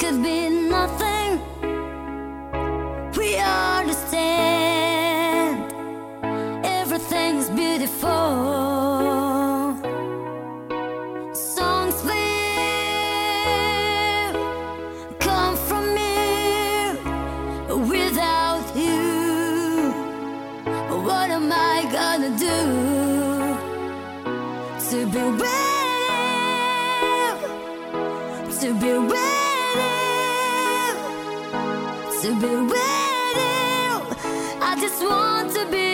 could be nothing. We understand everything's beautiful. Songs come from me without you. What am I gonna do to be with? To be with to be with you. I just want to be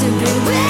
to be with